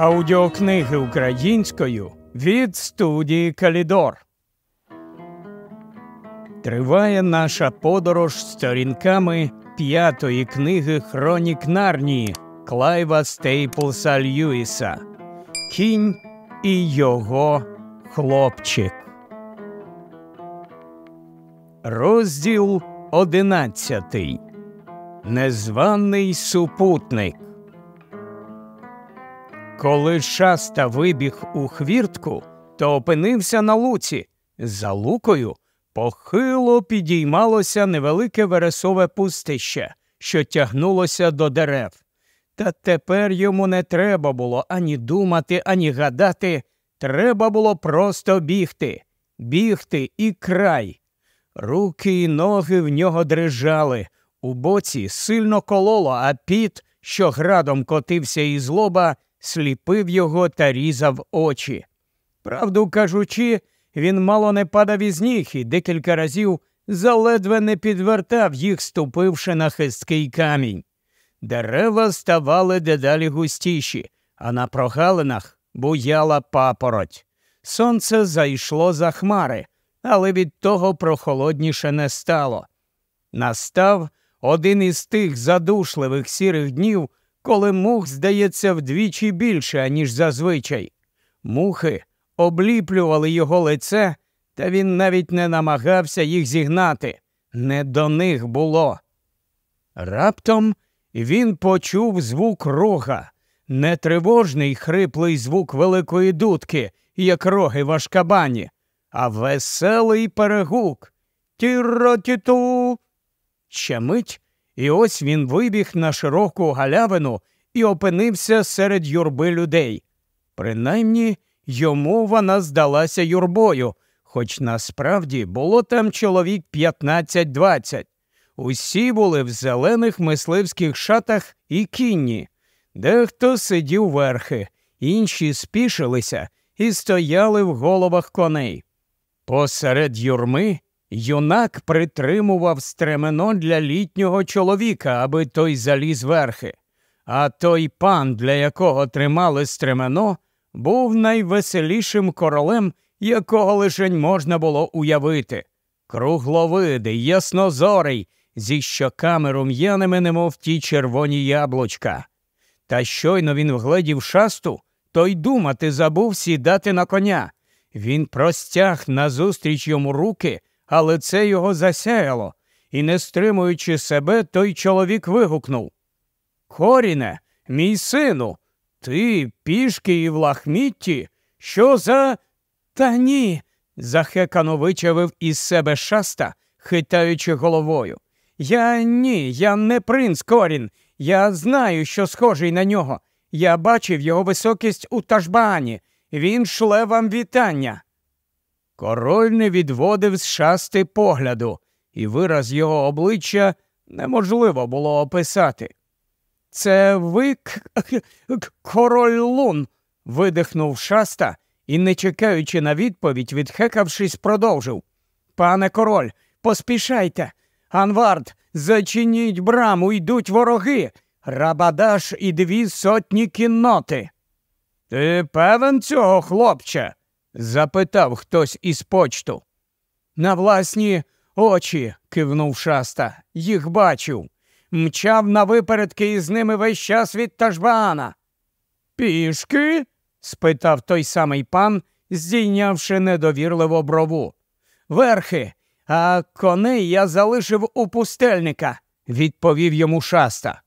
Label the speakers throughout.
Speaker 1: Аудіокниги українською від студії Калідор. Триває наша подорож сторінками п'ятої книги Хронік Нарнії Клайва Стейплса Льюіса Кінь і його хлопчик. Розділ одинадцятий. Незваний супутник. Коли шаста вибіг у хвіртку, то опинився на луці. За лукою похило підіймалося невелике вересове пустище, що тягнулося до дерев. Та тепер йому не треба було ані думати, ані гадати. Треба було просто бігти, бігти і край. Руки і ноги в нього дрижали, у боці сильно кололо, а піт, що градом котився із лоба, сліпив його та різав очі. Правду кажучи, він мало не падав із ніг і декілька разів заледве не підвертав їх, ступивши на хисткий камінь. Дерева ставали дедалі густіші, а на прогалинах буяла папороть. Сонце зайшло за хмари, але від того прохолодніше не стало. Настав один із тих задушливих сірих днів, коли мух здається вдвічі більше, ніж зазвичай. Мухи обліплювали його лице, та він навіть не намагався їх зігнати. Не до них було. Раптом він почув звук рога, не тривожний хриплий звук великої дудки, як роги в ашкабані, а веселий перегук. Тіро-тіту. Ще мить і ось він вибіг на широку галявину і опинився серед юрби людей. Принаймні йому вона здалася юрбою, хоч насправді було там чоловік 15-20. Усі були в зелених мисливських шатах і кінні. Дехто сидів верхи, інші спішилися і стояли в головах коней. Посеред юрми Юнак притримував стремено для літнього чоловіка, аби той заліз верхи, а той пан, для якого тримали стремено, був найвеселішим королем, якого лишень можна було уявити. Кругловидий, яснозорий, зі щоками рум'яними, немов ті червоні яблучка. Та щойно він вгледів шасту, то й думати забув сідати на коня. Він простяг назустріч йому руки але це його засяяло, і, не стримуючи себе, той чоловік вигукнув Коріне, мій сину, ти пішки і в лахмітті? Що за. Та ні. захекано вичавив із себе шаста, хитаючи головою. Я ні, я не принц Корін. Я знаю, що схожий на нього. Я бачив його високість у Ташбаані. Він шле вам вітання. Король не відводив з шасти погляду, і вираз його обличчя неможливо було описати. Це ви король лун. видихнув шаста і, не чекаючи на відповідь, відхекавшись, продовжив. Пане король, поспішайте. Анвард, зачиніть браму, йдуть вороги. Рабадаш і дві сотні кінноти. Ти певен цього, хлопче? Запитав хтось із почту. На власні очі, кивнув шаста, їх бачив. Мчав на випередки із ними весь час від Тажбаана. Пішки? спитав той самий пан, здійнявши недовірливо брову. Верхи, а коней я залишив у пустельника, відповів йому шаста.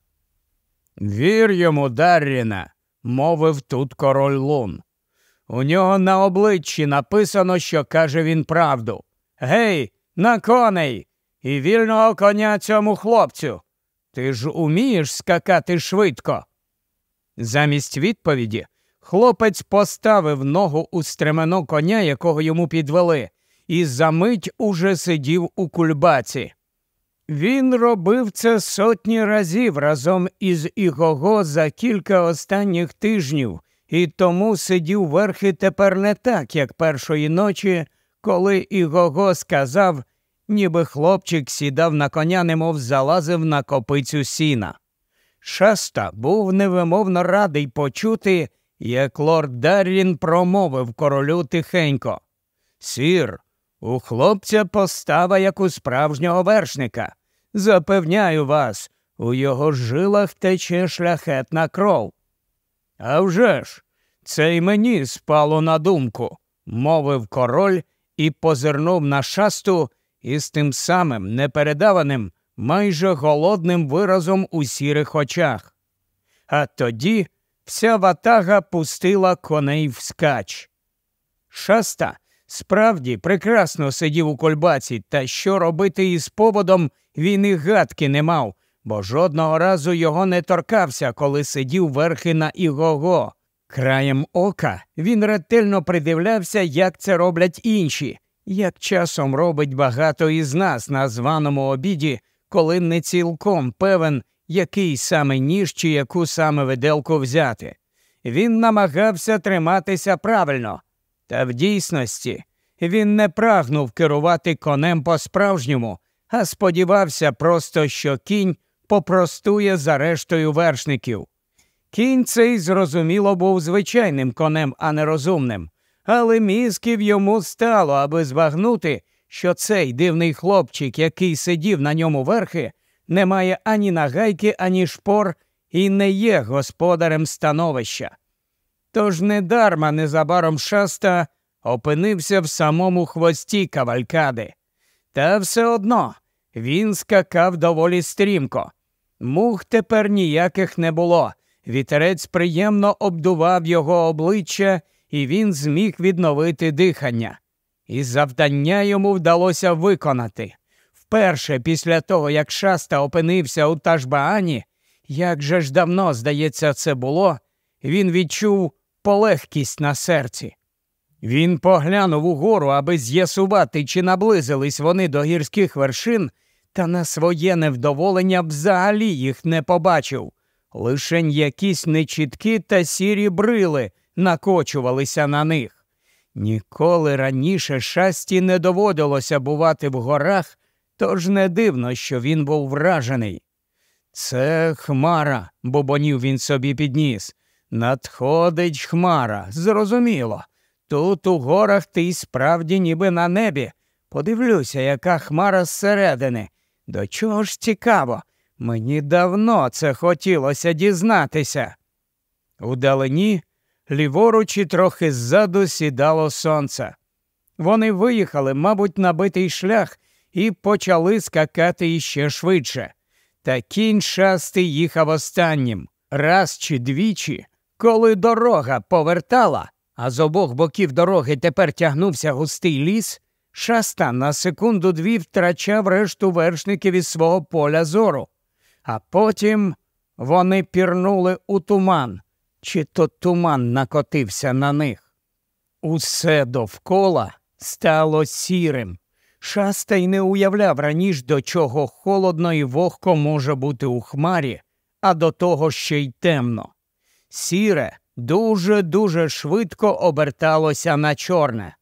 Speaker 1: Вір йому, Дарріна, мовив тут король лун. У нього на обличчі написано, що каже він правду. Гей, на коней і вільного коня цьому хлопцю. Ти ж умієш скакати швидко. Замість відповіді хлопець поставив ногу у стремено коня, якого йому підвели, і за мить уже сидів у кульбаці. Він робив це сотні разів разом із Ігого за кілька останніх тижнів і тому сидів верхи тепер не так, як першої ночі, коли Ігого сказав, ніби хлопчик сідав на коня, немов залазив на копицю сіна. Шаста був невимовно радий почути, як лорд Даррін промовив королю тихенько. Сір, у хлопця постава, як у справжнього вершника. Запевняю вас, у його жилах тече шляхетна кров. «А вже ж, це й мені спало на думку, мовив король і позирнув на шасту із тим самим непередаваним, майже голодним виразом у сірих очах. А тоді вся ватага пустила коней вскач. Шаста справді прекрасно сидів у кольбаці, та що робити із поводом він і гадки не мав, бо жодного разу його не торкався, коли сидів верхи на Ігого. Краєм ока він ретельно придивлявся, як це роблять інші, як часом робить багато із нас на званому обіді, коли не цілком певен, який саме ніж чи яку саме виделку взяти. Він намагався триматися правильно, та в дійсності він не прагнув керувати конем по-справжньому, а сподівався просто, що кінь попростує за рештою вершників. Кінь цей, зрозуміло, був звичайним конем, а не розумним, але мізків йому стало, аби збагнути, що цей дивний хлопчик, який сидів на ньому верхи, не має ані нагайки, ані шпор і не є господарем становища. Тож недарма незабаром шаста опинився в самому хвості кавалькади. Та все одно він скакав доволі стрімко. Мух тепер ніяких не було. Вітерець приємно обдував його обличчя, і він зміг відновити дихання. І завдання йому вдалося виконати. Вперше після того, як шаста опинився у Ташбаані, як же ж давно, здається, це було, він відчув полегкість на серці. Він поглянув угору, аби з'ясувати, чи наблизились вони до гірських вершин, та на своє невдоволення взагалі їх не побачив. Лишень якісь нечіткі та сірі брили накочувалися на них. Ніколи раніше шасті не доводилося бувати в горах, тож не дивно, що він був вражений. Це хмара, бубонів він собі підніс. Надходить хмара, зрозуміло. Тут у горах ти й справді ніби на небі. Подивлюся, яка хмара зсередини. До чого ж цікаво? Мені давно це хотілося дізнатися. Удалині, ліворуч і трохи ззаду сідало сонце. Вони виїхали, мабуть, на битий шлях і почали скакати іще швидше. Та кінь шастий їхав останнім. Раз чи двічі, коли дорога повертала, а з обох боків дороги тепер тягнувся густий ліс, шаста на секунду дві втрачав решту вершників із свого поля зору. А потім вони пірнули у туман, чи то туман накотився на них. Усе довкола стало сірим. Шаста й не уявляв раніше, до чого холодно і вогко може бути у хмарі, а до того ще й темно. Сіре дуже дуже швидко оберталося на чорне.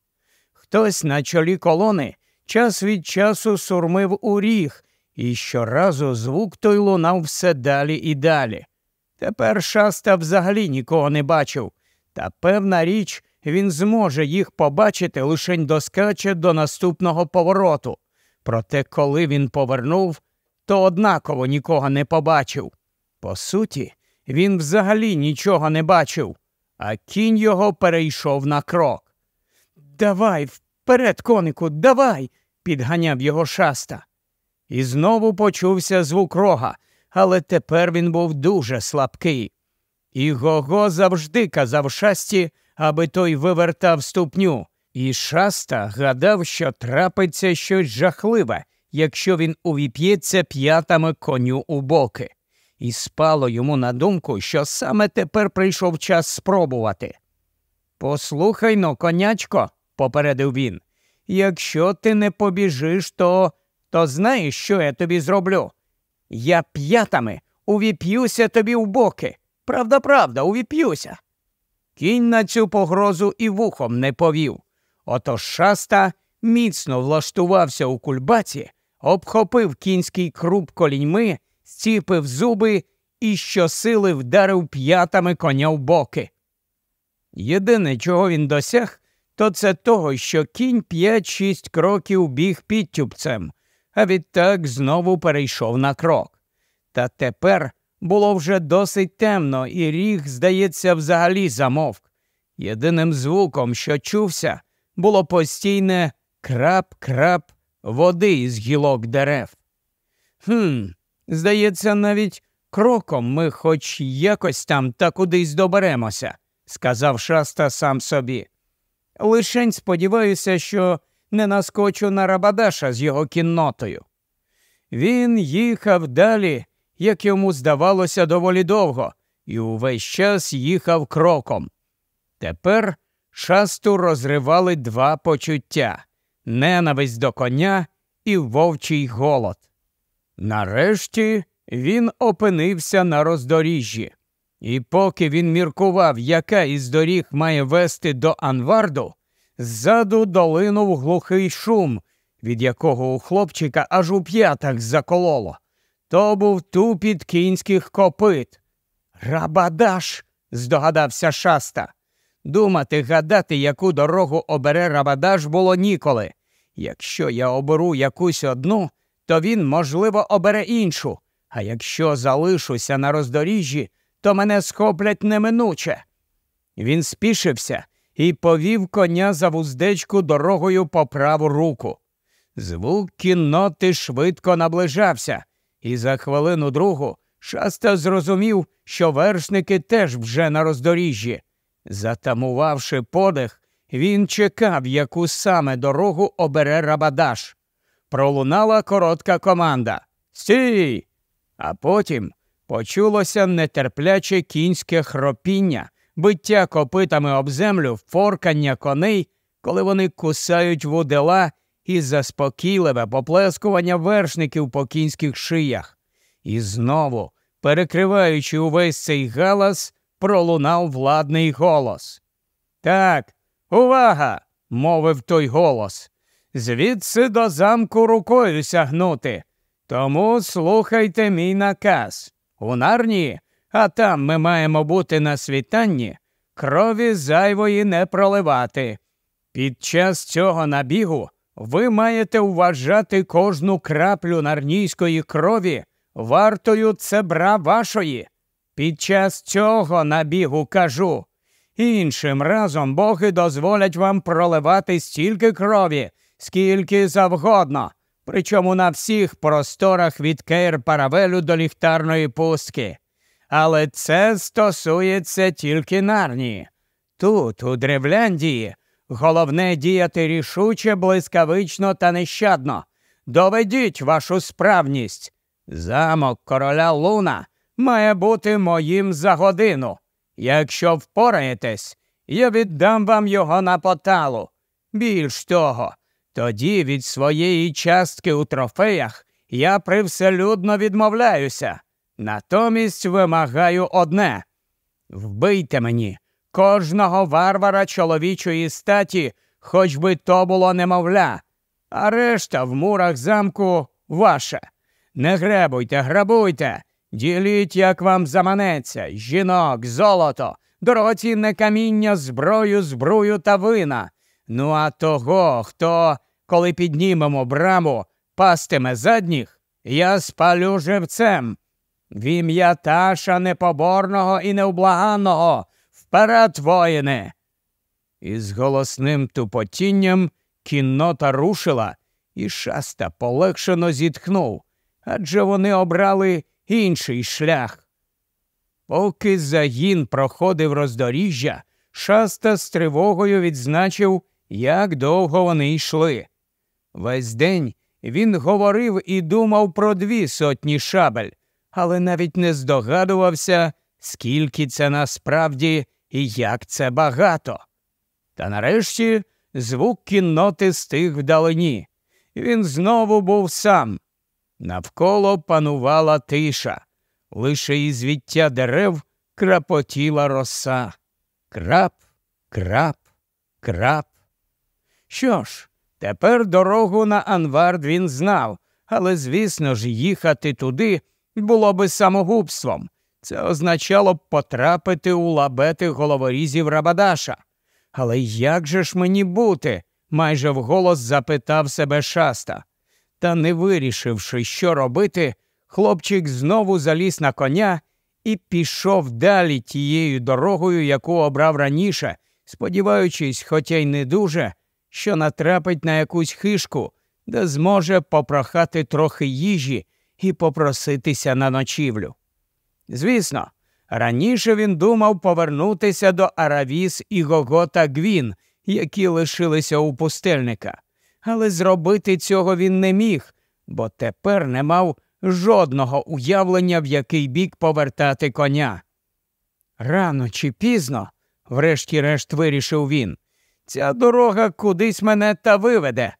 Speaker 1: Хтось на чолі колони час від часу сурмив у ріг, і щоразу звук той лунав все далі і далі. Тепер шаста взагалі нікого не бачив, та певна річ, він зможе їх побачити лишень доскаче до наступного повороту. Проте, коли він повернув, то однаково нікого не побачив. По суті, він взагалі нічого не бачив, а кінь його перейшов на крок. Давай, вперед, конику, давай, підганяв його шаста. І знову почувся звук рога, але тепер він був дуже слабкий. І Гого завжди казав шасті, аби той вивертав ступню, і шаста гадав, що трапиться щось жахливе, якщо він увіп'ється п'ятами коню у боки. І спало йому на думку, що саме тепер прийшов час спробувати. Послухай но, конячко, попередив він, якщо ти не побіжиш, то то знаєш, що я тобі зроблю? Я п'ятами увіп'юся тобі в боки. Правда, правда, увіп'юся. Кінь на цю погрозу і вухом не повів. Отож шаста міцно влаштувався у кульбаці, обхопив кінський круп коліньми, стіпив зуби і щосили вдарив п'ятами коня в боки. Єдине, чого він досяг, то це того, що кінь п'ять-шість кроків біг підтюпцем, а відтак знову перейшов на крок. Та тепер було вже досить темно, і ріг, здається, взагалі замовк. Єдиним звуком, що чувся, було постійне крап-крап води із гілок дерев. Хм, здається, навіть кроком ми хоч якось там та кудись доберемося, сказав шаста сам собі. Лишень сподіваюся, що не наскочу на Рабадаша з його кіннотою. Він їхав далі, як йому здавалося, доволі довго, і увесь час їхав кроком. Тепер шасту розривали два почуття ненависть до коня і вовчий голод. Нарешті він опинився на роздоріжжі, і поки він міркував, яка із доріг має вести до Анварду, ззаду долинув глухий шум, від якого у хлопчика аж у п'ятах закололо. То був тупіт кінських копит. Рабадаш, здогадався шаста. Думати, гадати, яку дорогу обере Рабадаш, було ніколи. Якщо я оберу якусь одну, то він, можливо, обере іншу, а якщо залишуся на роздоріжжі, то мене схоплять неминуче. Він спішився і повів коня за вуздечку дорогою по праву руку. Звук кінноти швидко наближався, і за хвилину другу шаста зрозумів, що вершники теж вже на роздоріжжі. Затамувавши подих, він чекав, яку саме дорогу обере Рабадаш. Пролунала коротка команда Стій! А потім почулося нетерпляче кінське хропіння, биття копитами об землю, форкання коней, коли вони кусають вудела і заспокійливе поплескування вершників по кінських шиях. І знову, перекриваючи увесь цей галас, пролунав владний голос. Так, увага! мовив той голос. Звідси до замку рукою сягнути. Тому слухайте мій наказ. У нарні, а там ми маємо бути на світанні, крові зайвої не проливати. Під час цього набігу ви маєте вважати кожну краплю нарнійської крові вартою цебра вашої. Під час цього набігу кажу. Іншим разом боги дозволять вам проливати стільки крові, скільки завгодно, причому на всіх просторах від Кейр Паравелю до ліхтарної пустки. Але це стосується тільки нарнії. Тут, у Древляндії, головне діяти рішуче, блискавично та нещадно. Доведіть вашу справність. Замок короля Луна має бути моїм за годину. Якщо впораєтесь, я віддам вам його на поталу. Більш того, тоді від своєї частки у трофеях я привселюдно відмовляюся. Натомість вимагаю одне вбийте мені кожного варвара чоловічої статі, хоч би то було немовля, а решта в мурах замку ваша. Не гребуйте, грабуйте, діліть, як вам заманеться, жінок, золото, дорогоцінне каміння, зброю, збрую та вина. Ну, а того, хто, коли піднімемо браму, пастиме задніх, я спалю живцем. В ім'я Таша непоборного і невблаганного, вперед, воїни. Із голосним тупотінням кіннота рушила, і шаста полегшено зітхнув, адже вони обрали інший шлях. Поки загін проходив роздоріжжя, шаста з тривогою відзначив, як довго вони йшли. Весь день він говорив і думав про дві сотні шабель, але навіть не здогадувався, скільки це насправді і як це багато. Та нарешті звук кінноти стиг вдалині. Він знову був сам. Навколо панувала тиша, лише із віття дерев крапотіла роса. Крап, крап, крап. Що ж, тепер дорогу на Анвард він знав, але, звісно ж, їхати туди було би самогубством. Це означало б потрапити у лабети головорізів Рабадаша. Але як же ж мені бути? майже вголос запитав себе шаста. Та, не вирішивши, що робити, хлопчик знову заліз на коня і пішов далі тією дорогою, яку обрав раніше, сподіваючись, хоча й не дуже, що натрапить на якусь хишку, де зможе попрохати трохи їжі і попроситися на ночівлю. Звісно, раніше він думав повернутися до Аравіс і Гогота Гвін, які лишилися у пустельника, але зробити цього він не міг, бо тепер не мав жодного уявлення, в який бік повертати коня. Рано чи пізно, врешті-решт вирішив він, ця дорога кудись мене та виведе.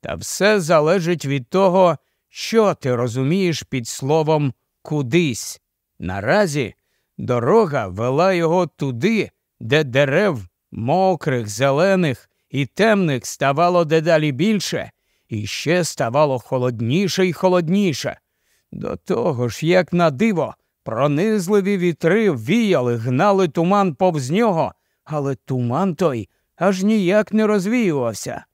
Speaker 1: Та все залежить від того, що ти розумієш під словом кудись. Наразі дорога вела його туди, де дерев мокрих, зелених і темних ставало дедалі більше, і ще ставало холодніше і холодніше. До того ж, як на диво, пронизливі вітри віяли, гнали туман повз нього, але туман той аж ніяк не розвіювався.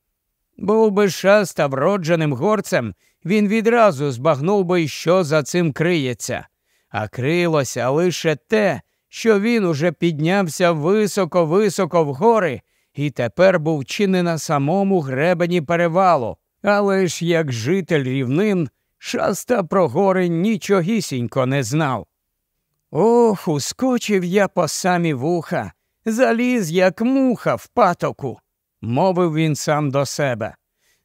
Speaker 1: Був би шаста вродженим горцем, він відразу збагнув би, що за цим криється, а крилося лише те, що він уже піднявся високо-високо вгори і тепер був чи не на самому гребені перевалу. Але ж як житель рівнин, шаста про гори нічогісінько не знав. Ох, ускочив я по самі вуха, заліз, як муха в патоку, мовив він сам до себе.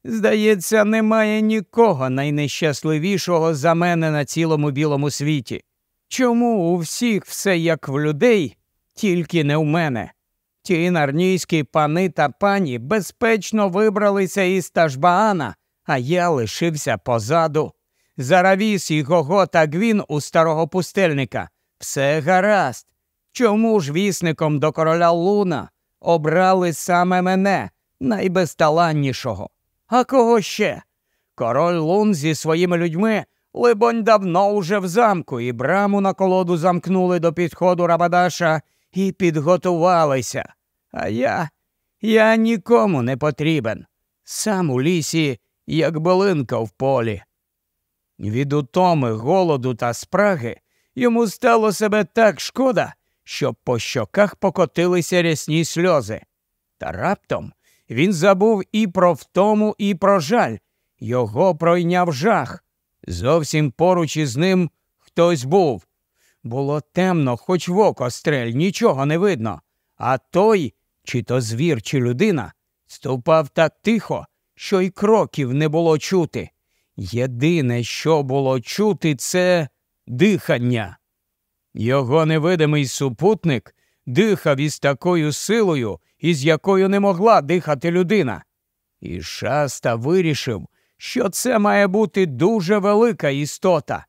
Speaker 1: Здається, немає нікого найнещасливішого за мене на цілому білому світі. Чому у всіх все як в людей, тільки не в мене? Ті нарнійські пани та пані безпечно вибралися із Ташбаана, а я лишився позаду. Заравіс і Гого та Гвін у старого пустельника. Все гаразд. Чому ж вісником до короля Луна обрали саме мене, найбезталаннішого? А кого ще? Король Лун зі своїми людьми, либонь, давно уже в замку, і браму на колоду замкнули до підходу Рабадаша і підготувалися. А я, я нікому не потрібен. Сам у лісі, як болинка в полі. Від утоми, голоду та спраги йому стало себе так шкода, що по щоках покотилися рясні сльози. Та раптом він забув і про втому, і про жаль. Його пройняв жах. Зовсім поруч із ним хтось був. Було темно, хоч в око стрель, нічого не видно. А той, чи то звір, чи людина, ступав так тихо, що й кроків не було чути. Єдине, що було чути, це дихання. Його невидимий супутник дихав із такою силою, із якою не могла дихати людина. І шаста вирішив, що це має бути дуже велика істота.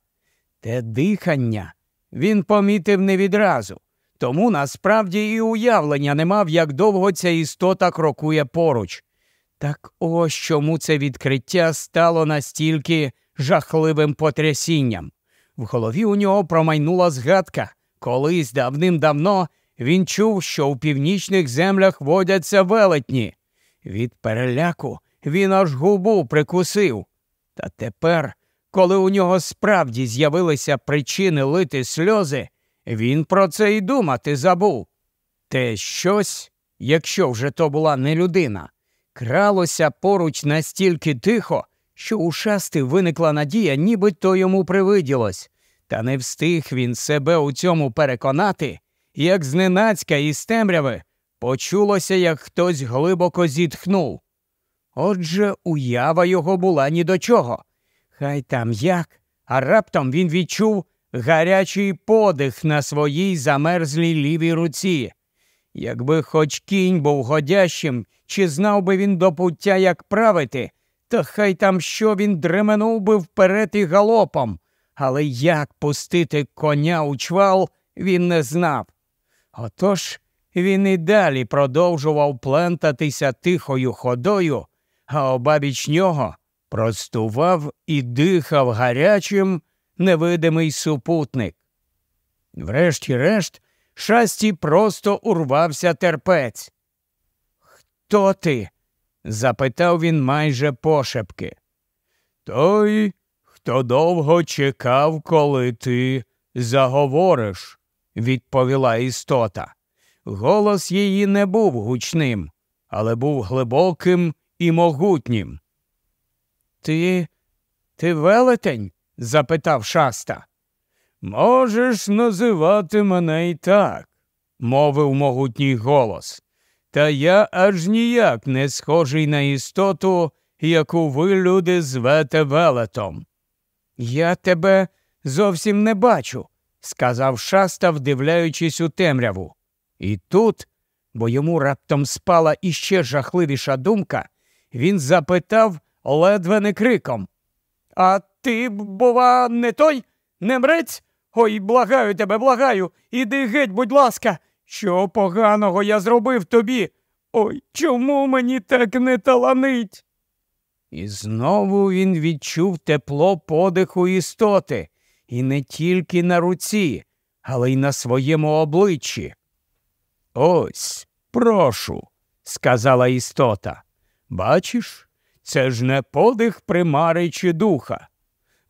Speaker 1: Те дихання він помітив не відразу, тому насправді і уявлення не мав, як довго ця істота крокує поруч. Так ось чому це відкриття стало настільки жахливим потрясінням. В голові у нього промайнула згадка. Колись давним-давно він чув, що у північних землях водяться велетні. Від переляку він аж губу прикусив. Та тепер, коли у нього справді з'явилися причини лити сльози, він про це й думати забув. Те щось, якщо вже то була не людина, кралося поруч настільки тихо, що у шасти виникла надія, ніби то йому привиділось. Та не встиг він себе у цьому переконати, як зненацька із темряви почулося, як хтось глибоко зітхнув. Отже, уява його була ні до чого. Хай там як, а раптом він відчув гарячий подих на своїй замерзлій лівій руці. Якби хоч кінь був годящим, чи знав би він до пуття, як правити, то хай там що він дременув би вперед і галопом, але як пустити коня у чвал, він не знав. Отож він і далі продовжував плентатися тихою ходою, а обабіч нього простував і дихав гарячим невидимий супутник. Врешті-решт, шасті просто урвався терпець. Хто ти? Запитав він майже пошепки. Той, хто довго чекав, коли ти заговориш, відповіла істота. Голос її не був гучним, але був глибоким і могутнім. Ти ти велетень? запитав шаста. Можеш називати мене і так, мовив могутній голос. Та я аж ніяк не схожий на істоту, яку ви, люди, звете велетом. Я тебе зовсім не бачу, сказав шаста, вдивляючись у темряву. І тут, бо йому раптом спала іще жахливіша думка, він запитав ледве не криком. А ти, бува, не той, не мрець? Ой, благаю тебе, благаю, іди геть, будь ласка, що поганого я зробив тобі? Ой, чому мені так не таланить? І знову він відчув тепло подиху істоти, і не тільки на руці, але й на своєму обличчі. Ось, прошу, сказала істота. Бачиш, це ж не подих примари чи духа.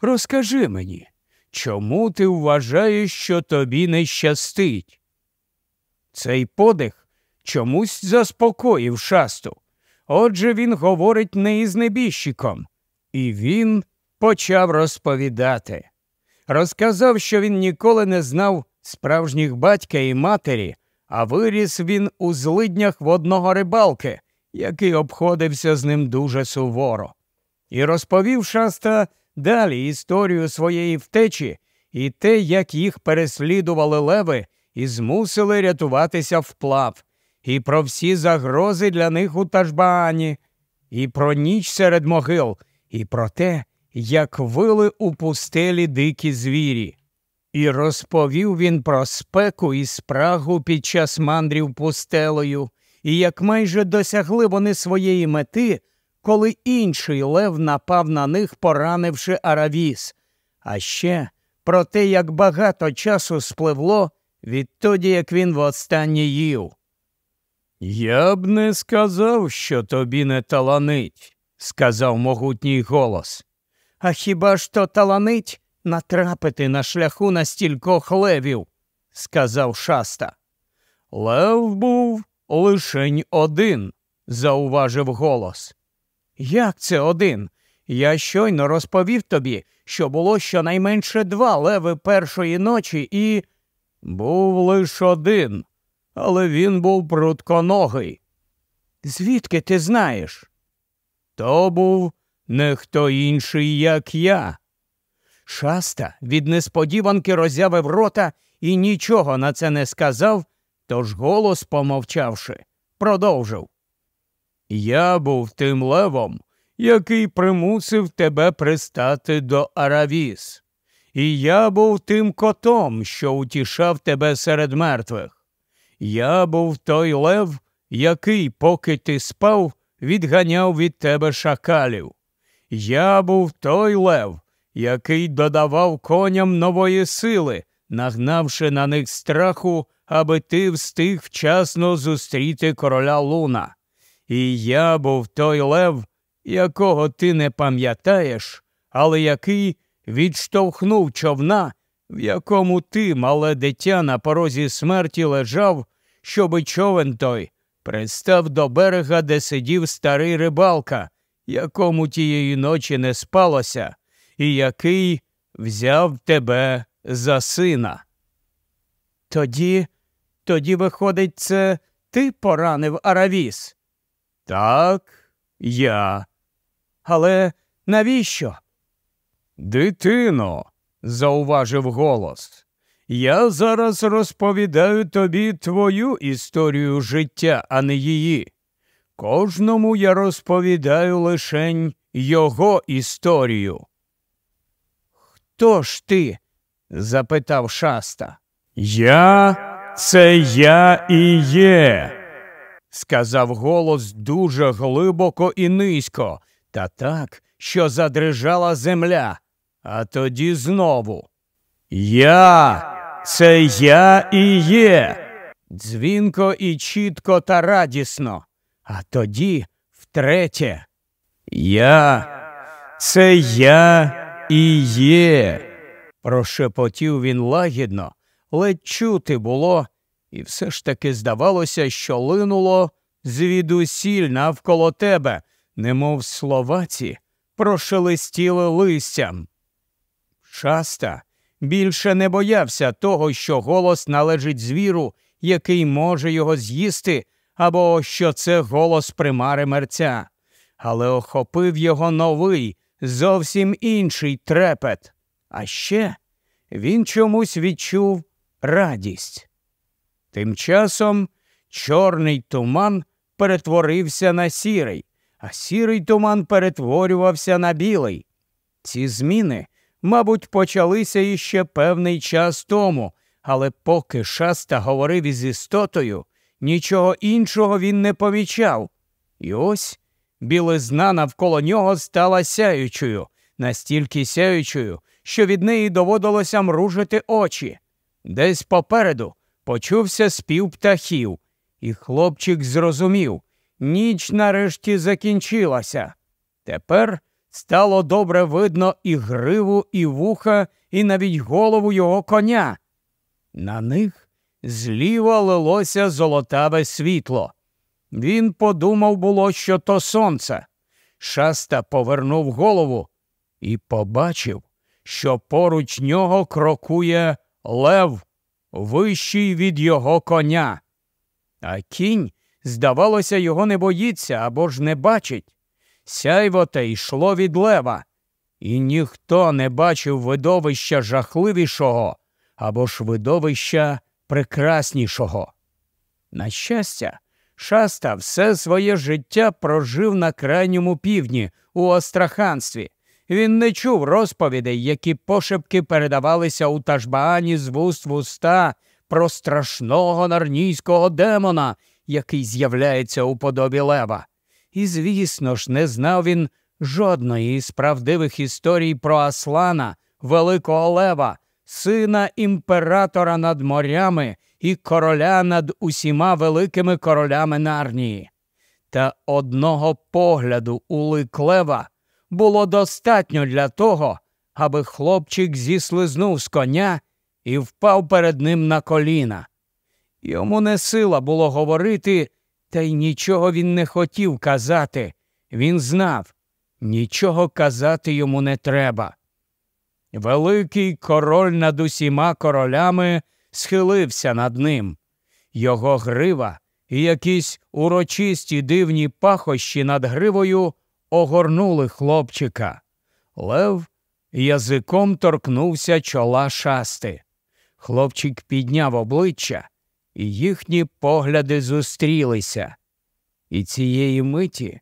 Speaker 1: Розкажи мені, чому ти вважаєш, що тобі не щастить? Цей подих чомусь заспокоїв шасту. Отже він говорить не із небіжчиком. І він почав розповідати. Розказав, що він ніколи не знав справжніх батька і матері, а виріс він у злиднях в одного рибалки, який обходився з ним дуже суворо. І розповів шаста далі історію своєї втечі і те, як їх переслідували леви і змусили рятуватися вплав, і про всі загрози для них у Тажбаані, і про ніч серед могил, і про те, як вили у пустелі дикі звірі. І розповів він про спеку і спрагу під час мандрів пустелею, і як майже досягли вони своєї мети, коли інший лев напав на них, поранивши Аравіс, а ще про те, як багато часу спливло відтоді, як він востаннє їв. Я б не сказав, що тобі не таланить, сказав могутній голос. А хіба ж то таланить натрапити на шляху на стількох левів? сказав шаста. Лев був лишень один, зауважив голос. Як це один? Я щойно розповів тобі, що було щонайменше два леви першої ночі, і. Був лише один, але він був прутконогий. Звідки ти знаєш? То був не хто інший, як я. Шаста від несподіванки роззявив рота і нічого на це не сказав, тож голос, помовчавши, продовжив. Я був тим левом, який примусив тебе пристати до Аравіс, і я був тим котом, що утішав тебе серед мертвих. Я був той лев, який, поки ти спав, відганяв від тебе шакалів. Я був той лев, який додавав коням нової сили, нагнавши на них страху, аби ти встиг вчасно зустріти короля луна. І я був той лев, якого ти не пам'ятаєш, але який відштовхнув човна, в якому ти, мале дитя, на порозі смерті лежав, щоби човен той пристав до берега, де сидів старий рибалка, якому тієї ночі не спалося, і який взяв тебе за сина. Тоді, тоді, виходить, це ти поранив Аравіс? Так, я. Але навіщо? Дитино, зауважив голос. Я зараз розповідаю тобі твою історію життя, а не її. Кожному я розповідаю лишень його історію. Хто ж ти? запитав шаста. Я це я і є, сказав голос дуже глибоко і низько, та так, що задрижала земля. А тоді знову. Я це я і є. Дзвінко і чітко та радісно. А тоді втретє. Я, це я і є. Прошепотів він лагідно, ледь чути було, і все ж таки здавалося, що линуло звідусіль навколо тебе, немов словаці, прошелестіли листям. Шаста більше не боявся того, що голос належить звіру, який може його з'їсти, або що це голос примари мерця, але охопив його новий, зовсім інший трепет. А ще він чомусь відчув радість. Тим часом чорний туман перетворився на сірий, а сірий туман перетворювався на білий. Ці зміни, мабуть, почалися іще певний час тому, але поки шаста говорив із істотою, нічого іншого він не помічав. І ось білизна навколо нього стала сяючою, настільки сяючою, що від неї доводилося мружити очі. Десь попереду почувся спів птахів, і хлопчик зрозумів ніч нарешті закінчилася. Тепер стало добре видно і гриву, і вуха, і навіть голову його коня. На них зліва лилося золотаве світло. Він подумав було, що то сонце. Шаста повернув голову і побачив, що поруч нього крокує лев, вищий від його коня. А кінь, здавалося, його не боїться або ж не бачить. Сяйво те йшло від лева, і ніхто не бачив видовища жахливішого або ж видовища прекраснішого. На щастя, шаста все своє життя прожив на крайньому півдні у Остраханстві. Він не чув розповідей, які пошепки передавалися у Ташбаані з вуст в уста про страшного нарнійського демона, який з'являється у подобі лева. І, звісно ж, не знав він жодної із правдивих історій про Аслана, Великого Лева, сина імператора над морями і короля над усіма великими королями Нарнії. Та одного погляду у лик лева було достатньо для того, аби хлопчик зіслизнув з коня і впав перед ним на коліна. Йому не сила було говорити, та й нічого він не хотів казати. Він знав, нічого казати йому не треба. Великий король над усіма королями схилився над ним. Його грива і якісь урочисті дивні пахощі над гривою огорнули хлопчика. Лев язиком торкнувся чола шасти. Хлопчик підняв обличчя, і їхні погляди зустрілися. І цієї миті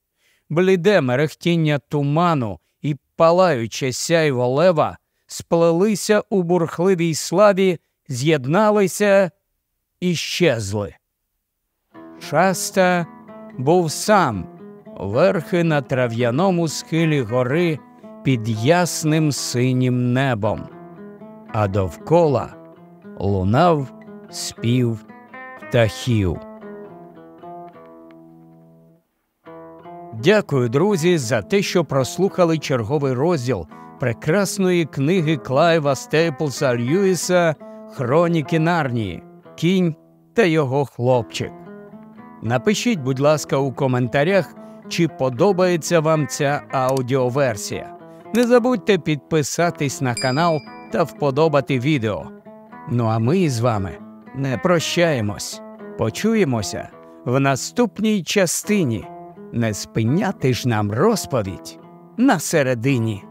Speaker 1: бліде мерехтіння туману і палаюче сяйво лева сплелися у бурхливій славі, з'єдналися і щезли. Шаста був сам верхи на трав'яному схилі гори під ясним синім небом, а довкола лунав спів птахів. Дякую, друзі, за те, що прослухали черговий розділ прекрасної книги Клайва Стейплса Льюіса Хроніки Нарнії, Кінь та його хлопчик. Напишіть, будь ласка, у коментарях, чи подобається вам ця аудіоверсія. Не забудьте підписатись на канал та вподобати відео. Ну а ми з вами не прощаємось. Почуємося в наступній частині. Не спиняти ж нам розповідь на середині.